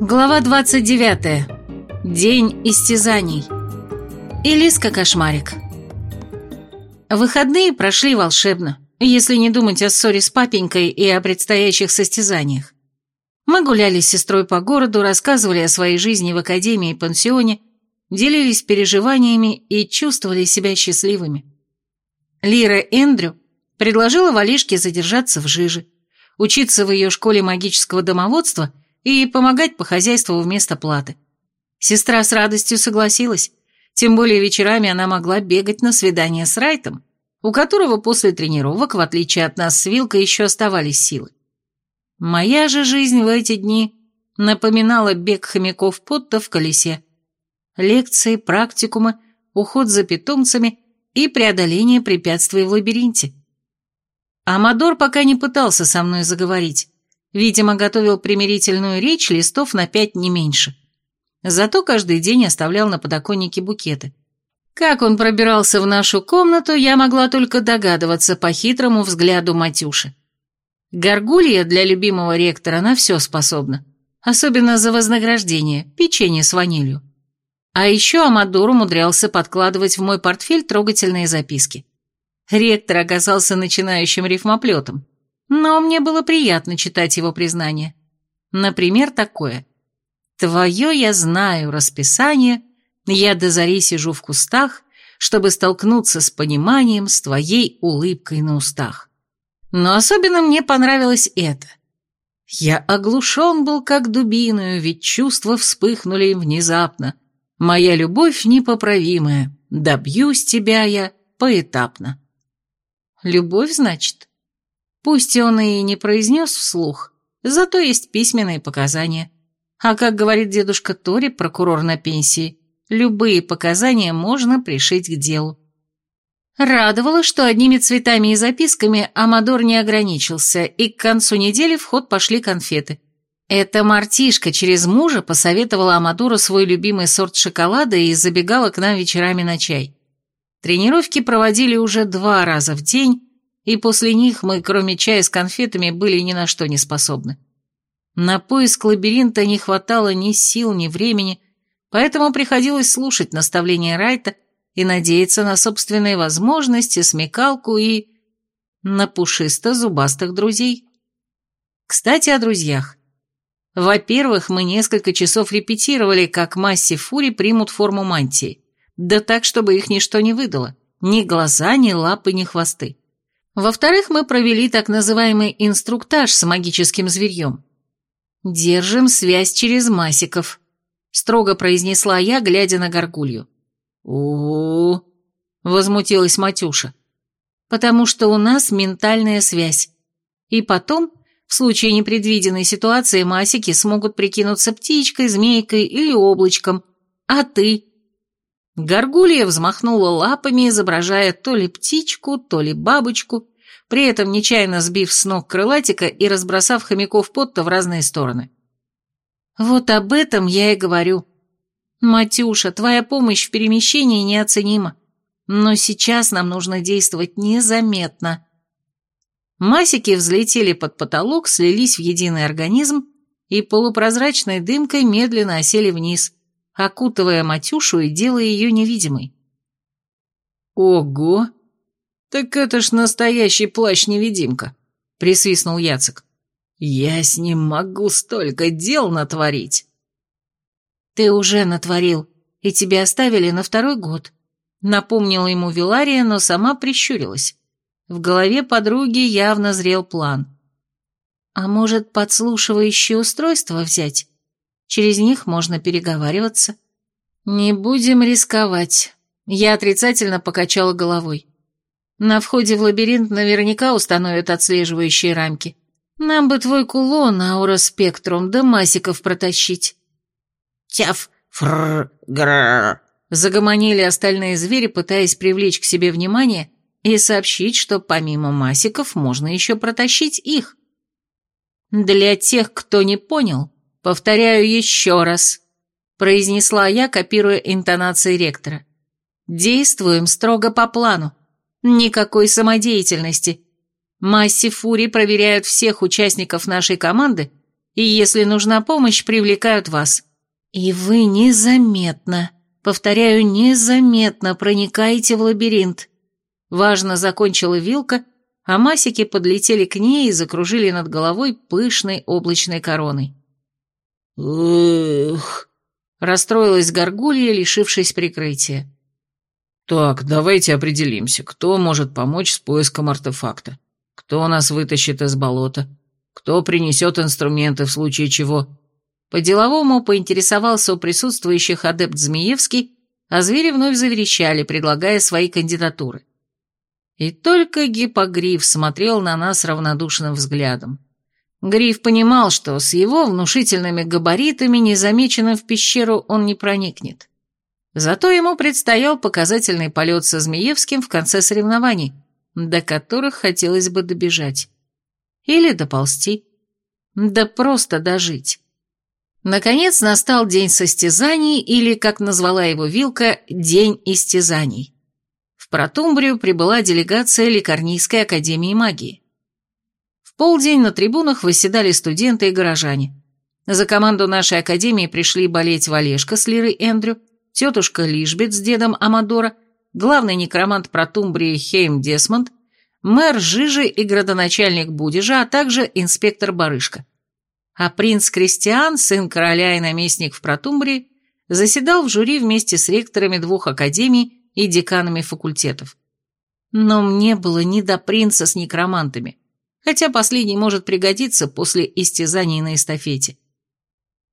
Глава 29. День истязаний. Элиска Кошмарик. Выходные прошли волшебно, если не думать о ссоре с папенькой и о предстоящих состязаниях. Мы гуляли с сестрой по городу, рассказывали о своей жизни в академии и пансионе, делились переживаниями и чувствовали себя счастливыми. Лира Эндрю предложила Валишке задержаться в Жиже, учиться в ее школе магического домоводства и помогать по хозяйству вместо платы. Сестра с радостью согласилась, тем более вечерами она могла бегать на свидание с Райтом, у которого после тренировок, в отличие от нас с Вилкой, еще оставались силы. Моя же жизнь в эти дни напоминала бег хомяков Потта в колесе. Лекции, практикумы, уход за питомцами и преодоление препятствий в лабиринте. Амадор пока не пытался со мной заговорить, Видимо, готовил примирительную речь листов на пять не меньше. Зато каждый день оставлял на подоконнике букеты. Как он пробирался в нашу комнату, я могла только догадываться по хитрому взгляду Матюши. Горгулья для любимого ректора на все способна. Особенно за вознаграждение, печенье с ванилью. А еще Амадор умудрялся подкладывать в мой портфель трогательные записки. Ректор оказался начинающим рифмоплетом. Но мне было приятно читать его признание. Например, такое. «Твое я знаю расписание, я до зари сижу в кустах, чтобы столкнуться с пониманием с твоей улыбкой на устах». Но особенно мне понравилось это. Я оглушен был как дубиною, ведь чувства вспыхнули внезапно. Моя любовь непоправимая, добьюсь тебя я поэтапно. Любовь, значит? Пусть он и не произнес вслух, зато есть письменные показания. А как говорит дедушка Тори, прокурор на пенсии, любые показания можно пришить к делу. Радовало, что одними цветами и записками Амадор не ограничился, и к концу недели в ход пошли конфеты. Эта мартишка через мужа посоветовала Амадору свой любимый сорт шоколада и забегала к нам вечерами на чай. Тренировки проводили уже два раза в день, и после них мы, кроме чая с конфетами, были ни на что не способны. На поиск лабиринта не хватало ни сил, ни времени, поэтому приходилось слушать наставления Райта и надеяться на собственные возможности, смекалку и... на пушисто-зубастых друзей. Кстати, о друзьях. Во-первых, мы несколько часов репетировали, как Масси Фури примут форму мантии, да так, чтобы их ничто не выдало, ни глаза, ни лапы, ни хвосты. Во-вторых, мы провели так называемый инструктаж с магическим зверьем. «Держим связь через масиков», — строго произнесла я, глядя на горгулью. у, -у, возмутилась Матюша. «Потому что у нас ментальная связь. И потом, в случае непредвиденной ситуации, масики смогут прикинуться птичкой, змейкой или облачком. А ты?» Горгулья взмахнула лапами, изображая то ли птичку, то ли бабочку, при этом нечаянно сбив с ног крылатика и разбросав хомяков Потта в разные стороны. «Вот об этом я и говорю. Матюша, твоя помощь в перемещении неоценима, но сейчас нам нужно действовать незаметно». Масики взлетели под потолок, слились в единый организм и полупрозрачной дымкой медленно осели вниз – окутывая Матюшу и делая ее невидимой. «Ого! Так это ж настоящий плащ-невидимка!» — присвистнул Яцек. «Я с ним могу столько дел натворить!» «Ты уже натворил, и тебя оставили на второй год», — напомнила ему Вилария, но сама прищурилась. В голове подруги явно зрел план. «А может, подслушивающее устройство взять?» Через них можно переговариваться. Не будем рисковать. Я отрицательно покачала головой. На входе в лабиринт наверняка установят отслеживающие рамки. Нам бы твой кулон, аура спектрум, да масиков протащить. Тяф, фррр, грррр. Загомонили остальные звери, пытаясь привлечь к себе внимание и сообщить, что помимо масиков можно еще протащить их. Для тех, кто не понял, «Повторяю еще раз», – произнесла я, копируя интонации ректора. «Действуем строго по плану. Никакой самодеятельности. Масси Фури проверяют всех участников нашей команды и если нужна помощь, привлекают вас. И вы незаметно, повторяю, незаметно проникаете в лабиринт. Важно закончила вилка, а масики подлетели к ней и закружили над головой пышной облачной короной. «Эх!» — расстроилась горгулья, лишившись прикрытия. «Так, давайте определимся, кто может помочь с поиском артефакта, кто нас вытащит из болота, кто принесет инструменты в случае чего». По-деловому поинтересовался у присутствующих адепт Змеевский, а звери вновь заверещали, предлагая свои кандидатуры. И только гипогриф смотрел на нас равнодушным взглядом. Гриф понимал, что с его внушительными габаритами, незамеченным в пещеру, он не проникнет. Зато ему предстоял показательный полет со Змеевским в конце соревнований, до которых хотелось бы добежать. Или доползти. Да просто дожить. Наконец настал день состязаний, или, как назвала его Вилка, день истязаний. В Протумбрию прибыла делегация Лекарнийской академии магии. Полдень на трибунах восседали студенты и горожане. За команду нашей академии пришли болеть Валешка с Лирой Эндрю, тетушка Лишбет с дедом Амадора, главный некромант Протумбрии Хейм Десмонд, мэр Жижи и градоначальник Будижа, а также инспектор Барышка. А принц Кристиан, сын короля и наместник в Протумбрии, заседал в жюри вместе с ректорами двух академий и деканами факультетов. Но мне было не до принца с некромантами, хотя последний может пригодиться после истязаний на эстафете.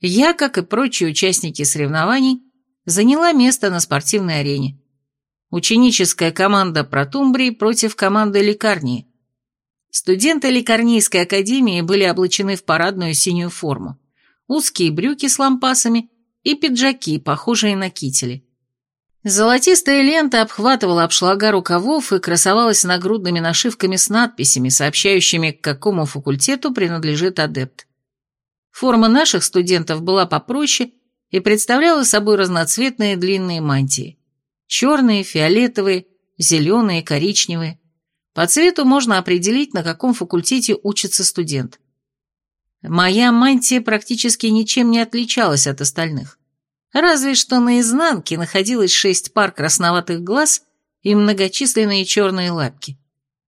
Я, как и прочие участники соревнований, заняла место на спортивной арене. Ученическая команда Протумбрии против команды Лекарнии. Студенты Лекарнийской академии были облачены в парадную синюю форму, узкие брюки с лампасами и пиджаки, похожие на кители. Золотистая лента обхватывала обшлага рукавов и красовалась нагрудными нашивками с надписями, сообщающими, к какому факультету принадлежит адепт. Форма наших студентов была попроще и представляла собой разноцветные длинные мантии. Черные, фиолетовые, зеленые, коричневые. По цвету можно определить, на каком факультете учится студент. Моя мантия практически ничем не отличалась от остальных. Разве что на изнанке находилось шесть пар красноватых глаз и многочисленные черные лапки.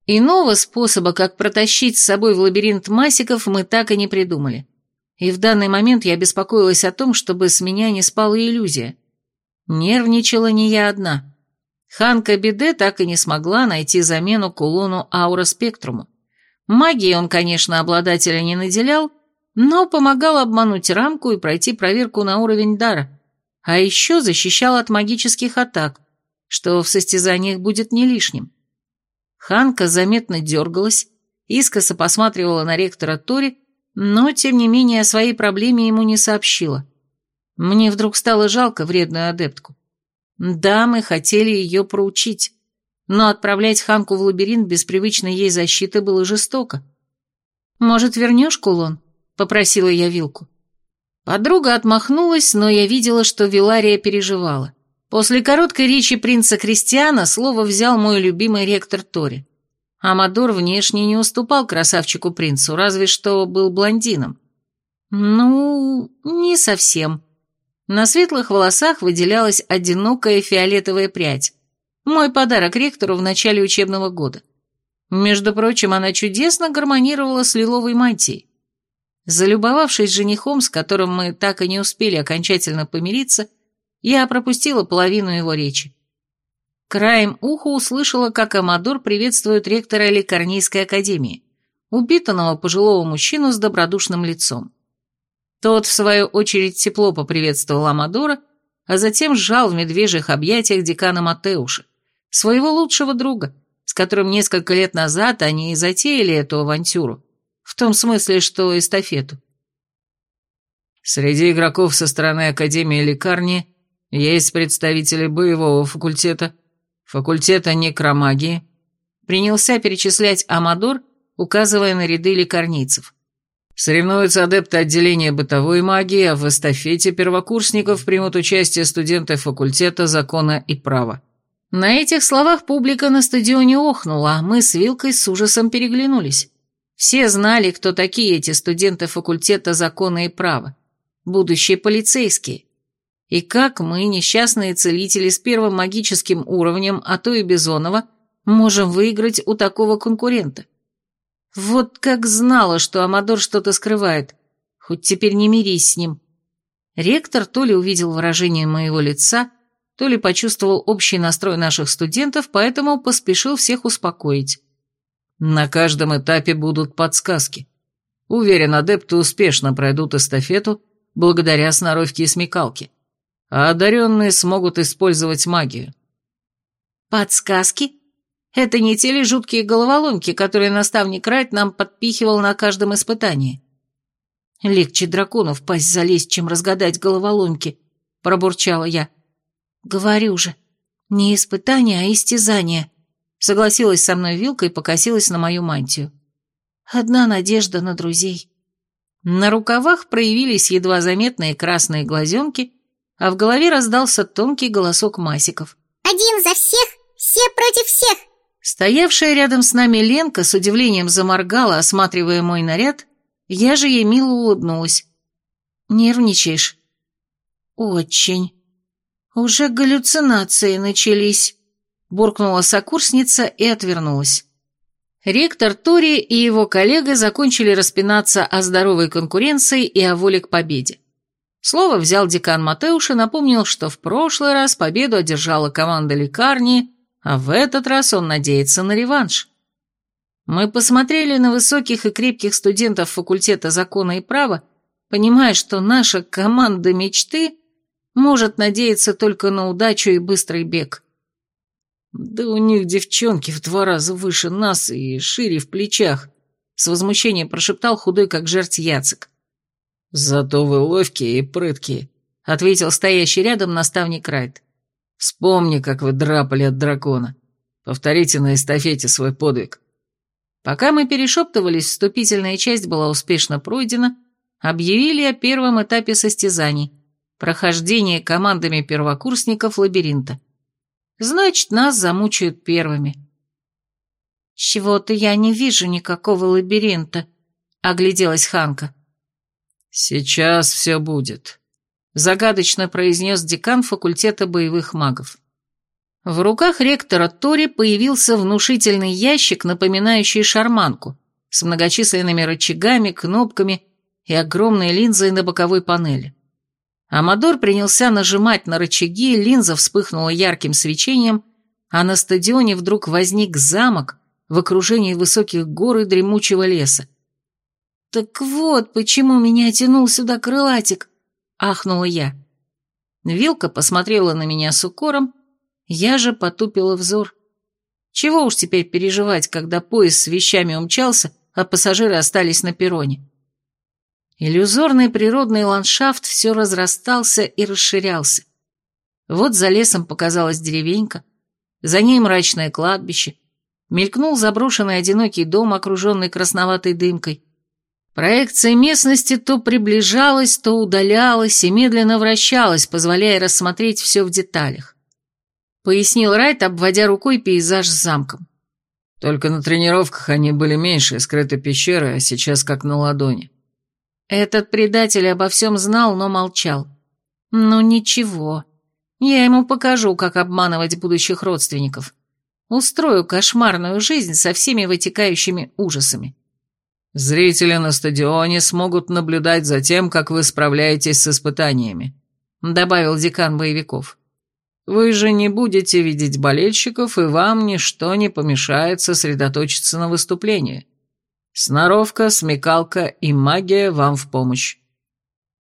Иного способа, как протащить с собой в лабиринт масиков, мы так и не придумали. И в данный момент я беспокоилась о том, чтобы с меня не спала иллюзия. Нервничала не я одна. Ханка Биде так и не смогла найти замену кулону Аура Спектруму. Магией он, конечно, обладателя не наделял, но помогал обмануть рамку и пройти проверку на уровень дара, а еще защищал от магических атак, что в состязаниях будет не лишним. Ханка заметно дергалась, искоса посматривала на ректора Тори но, тем не менее, о своей проблеме ему не сообщила. Мне вдруг стало жалко вредную адептку. Да, мы хотели ее проучить, но отправлять Ханку в лабиринт без привычной ей защиты было жестоко. «Может, вернешь кулон?» — попросила я Вилку. Подруга отмахнулась, но я видела, что Вилария переживала. После короткой речи принца Кристиана слово взял мой любимый ректор Тори. Амадор внешне не уступал красавчику-принцу, разве что был блондином. Ну, не совсем. На светлых волосах выделялась одинокая фиолетовая прядь. Мой подарок ректору в начале учебного года. Между прочим, она чудесно гармонировала с лиловой мантией. Залюбовавшись женихом, с которым мы так и не успели окончательно помириться, я пропустила половину его речи. Краем уха услышала, как Амадор приветствует ректора Лекарнийской академии, упитанного пожилого мужчину с добродушным лицом. Тот, в свою очередь, тепло поприветствовал Амадора, а затем сжал в медвежьих объятиях декана Матеуша, своего лучшего друга, с которым несколько лет назад они и затеяли эту авантюру, в том смысле, что эстафету. Среди игроков со стороны Академии Лекарни есть представители боевого факультета, факультета некромагии, принялся перечислять Амадор, указывая на ряды лекарницев. Соревнуются адепты отделения бытовой магии, а в эстафете первокурсников примут участие студенты факультета закона и права. На этих словах публика на стадионе охнула, а мы с Вилкой с ужасом переглянулись. Все знали, кто такие эти студенты факультета закона и права, будущие полицейские. И как мы, несчастные целители с первым магическим уровнем, а то и Бизонова, можем выиграть у такого конкурента? Вот как знала, что Амадор что-то скрывает. Хоть теперь не мирись с ним. Ректор то ли увидел выражение моего лица, то ли почувствовал общий настрой наших студентов, поэтому поспешил всех успокоить. На каждом этапе будут подсказки. Уверен, адепты успешно пройдут эстафету благодаря сноровке и смекалке. А одаренные смогут использовать магию. Подсказки? Это не те ли жуткие головоломки, которые наставник Райт нам подпихивал на каждом испытании? Легче дракону в залезть, чем разгадать головоломки, пробурчала я. Говорю же, не испытание, а истязание. Согласилась со мной Вилка и покосилась на мою мантию. Одна надежда на друзей. На рукавах проявились едва заметные красные глазенки, а в голове раздался тонкий голосок Масиков. «Один за всех, все против всех!» Стоявшая рядом с нами Ленка с удивлением заморгала, осматривая мой наряд, я же ей мило улыбнулась. «Нервничаешь?» «Очень. Уже галлюцинации начались» буркнула сокурсница и отвернулась. Ректор Тори и его коллега закончили распинаться о здоровой конкуренции и о воле к победе. Слово взял декан Матеуш и напомнил, что в прошлый раз победу одержала команда лекарни, а в этот раз он надеется на реванш. Мы посмотрели на высоких и крепких студентов факультета закона и права, понимая, что наша команда мечты может надеяться только на удачу и быстрый бег. «Да у них девчонки в два раза выше нас и шире в плечах», — с возмущением прошептал худой, как жерть Яцек. «Зато вы ловкие и прыткие», — ответил стоящий рядом наставник Райт. «Вспомни, как вы драпали от дракона. Повторите на эстафете свой подвиг». Пока мы перешептывались, вступительная часть была успешно пройдена, объявили о первом этапе состязаний – прохождение командами первокурсников лабиринта. Значит, нас замучают первыми. «Чего-то я не вижу никакого лабиринта», — огляделась Ханка. «Сейчас все будет», — загадочно произнес декан факультета боевых магов. В руках ректора Тори появился внушительный ящик, напоминающий шарманку, с многочисленными рычагами, кнопками и огромной линзой на боковой панели. Амадор принялся нажимать на рычаги, линза вспыхнула ярким свечением, а на стадионе вдруг возник замок в окружении высоких гор и дремучего леса. «Так вот, почему меня тянул сюда крылатик!» — ахнула я. Вилка посмотрела на меня с укором, я же потупила взор. Чего уж теперь переживать, когда поезд с вещами умчался, а пассажиры остались на перроне. Иллюзорный природный ландшафт все разрастался и расширялся. Вот за лесом показалась деревенька, за ней мрачное кладбище, мелькнул заброшенный одинокий дом, окруженный красноватой дымкой. Проекция местности то приближалась, то удалялась и медленно вращалась, позволяя рассмотреть все в деталях. Пояснил Райт, обводя рукой пейзаж с замком. Только на тренировках они были меньше, скрыты пещеры, а сейчас как на ладони. Этот предатель обо всем знал, но молчал. Ну ничего. Я ему покажу, как обманывать будущих родственников. Устрою кошмарную жизнь со всеми вытекающими ужасами. Зрители на стадионе смогут наблюдать за тем, как вы справляетесь с испытаниями, добавил декан боевиков. Вы же не будете видеть болельщиков, и вам ничто не помешает сосредоточиться на выступлении. Сноровка, смекалка и магия вам в помощь.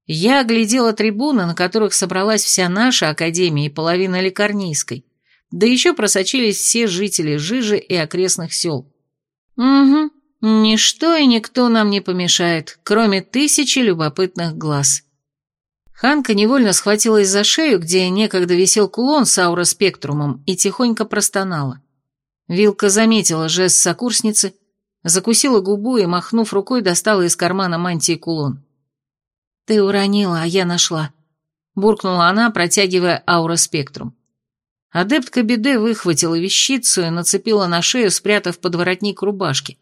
Я оглядела трибуны, на которых собралась вся наша академия и половина лекарнийской, да еще просочились все жители Жижи и окрестных сел. Угу, ничто и никто нам не помешает, кроме тысячи любопытных глаз. Ханка невольно схватилась за шею, где некогда висел кулон с ауроспектрумом, и тихонько простонала. Вилка заметила жест сокурсницы, закусила губу и, махнув рукой, достала из кармана мантии кулон. «Ты уронила, а я нашла», — буркнула она, протягивая ауроспектрум. Адептка беды выхватила вещицу и нацепила на шею, спрятав под воротник рубашки,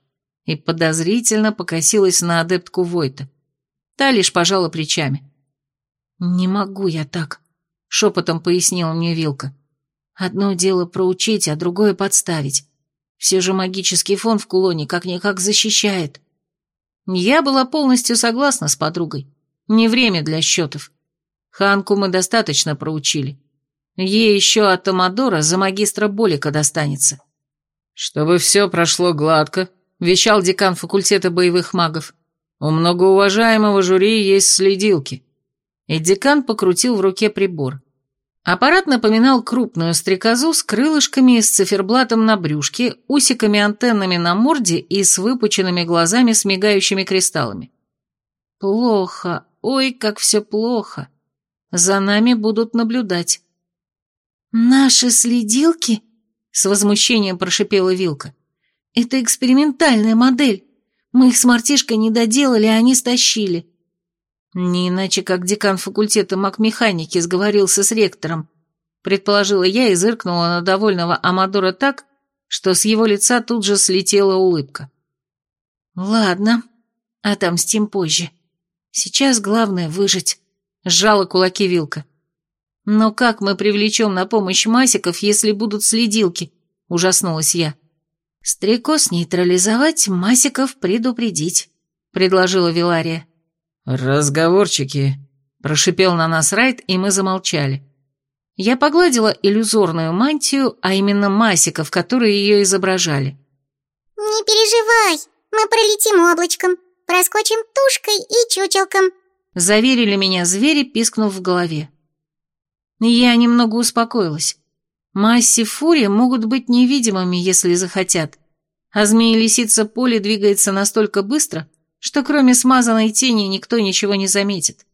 и подозрительно покосилась на адептку Войта. Та лишь пожала плечами. «Не могу я так», — шепотом пояснила мне Вилка. «Одно дело проучить, а другое подставить. Все же магический фон в кулоне как-никак защищает». Я была полностью согласна с подругой. Не время для счетов. Ханку мы достаточно проучили. Ей еще от Амадора за магистра Болика достанется. «Чтобы все прошло гладко», — вещал декан факультета боевых магов. «У многоуважаемого жюри есть следилки». И декан покрутил в руке прибор. Аппарат напоминал крупную стрекозу с крылышками и с циферблатом на брюшке, усиками-антеннами на морде и с выпученными глазами с мигающими кристаллами. Плохо, ой, как все плохо. За нами будут наблюдать. «Наши следилки?» — с возмущением прошипела Вилка. «Это экспериментальная модель. Мы их с мартишкой не доделали, а они стащили». Не иначе, как декан факультета магмеханики сговорился с ректором, предположила я и зыркнула на довольного Амадора так, что с его лица тут же слетела улыбка. «Ладно, отомстим позже. Сейчас главное выжить», — сжала кулаки Вилка. «Но как мы привлечем на помощь масиков, если будут следилки?» – ужаснулась я. «Стрекоз нейтрализовать, масиков предупредить», – предложила Вилария. «Разговорчики», – прошипел на нас Райт, и мы замолчали. Я погладила иллюзорную мантию, а именно масиков, которые ее изображали. «Не переживай, мы пролетим облачком, проскочим тушкой и чучелком», – заверили меня звери, пискнув в голове. Я немного успокоилась. Масси фури могут быть невидимыми, если захотят, а змеи-лисица поле двигается настолько быстро, что кроме смазанной тени никто ничего не заметит.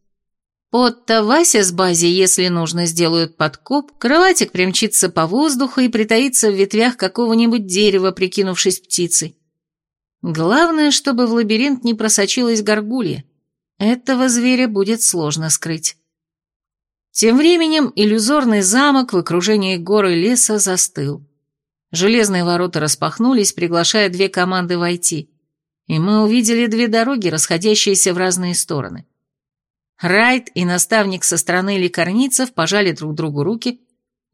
Под-то Вася с бази, если нужно, сделают подкоп, крылатик примчится по воздуху и притаится в ветвях какого-нибудь дерева, прикинувшись птицей. Главное, чтобы в лабиринт не просочилась горгулья. Этого зверя будет сложно скрыть. Тем временем иллюзорный замок в окружении гор и леса застыл. Железные ворота распахнулись, приглашая две команды войти, и мы увидели две дороги, расходящиеся в разные стороны. Райт и наставник со стороны лекарницев пожали друг другу руки,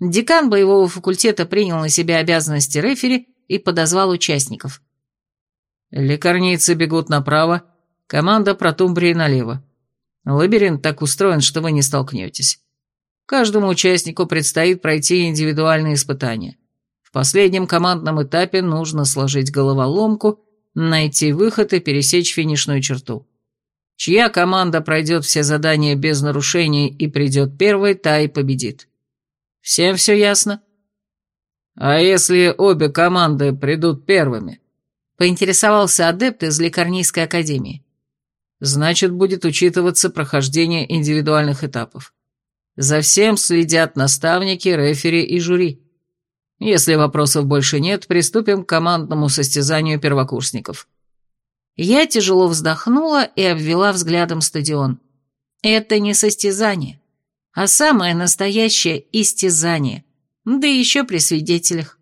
декан боевого факультета принял на себя обязанности рефери и подозвал участников. «Лекарницы бегут направо, команда Протумбрии налево. Лабиринт так устроен, что вы не столкнетесь. Каждому участнику предстоит пройти индивидуальные испытания. В последнем командном этапе нужно сложить головоломку, найти выход и пересечь финишную черту. Чья команда пройдет все задания без нарушений и придет первой, та и победит. Всем все ясно? А если обе команды придут первыми? Поинтересовался адепт из Лекарнийской академии. Значит, будет учитываться прохождение индивидуальных этапов. За всем следят наставники, рефери и жюри. Если вопросов больше нет, приступим к командному состязанию первокурсников. Я тяжело вздохнула и обвела взглядом стадион. Это не состязание, а самое настоящее истязание, да еще при свидетелях.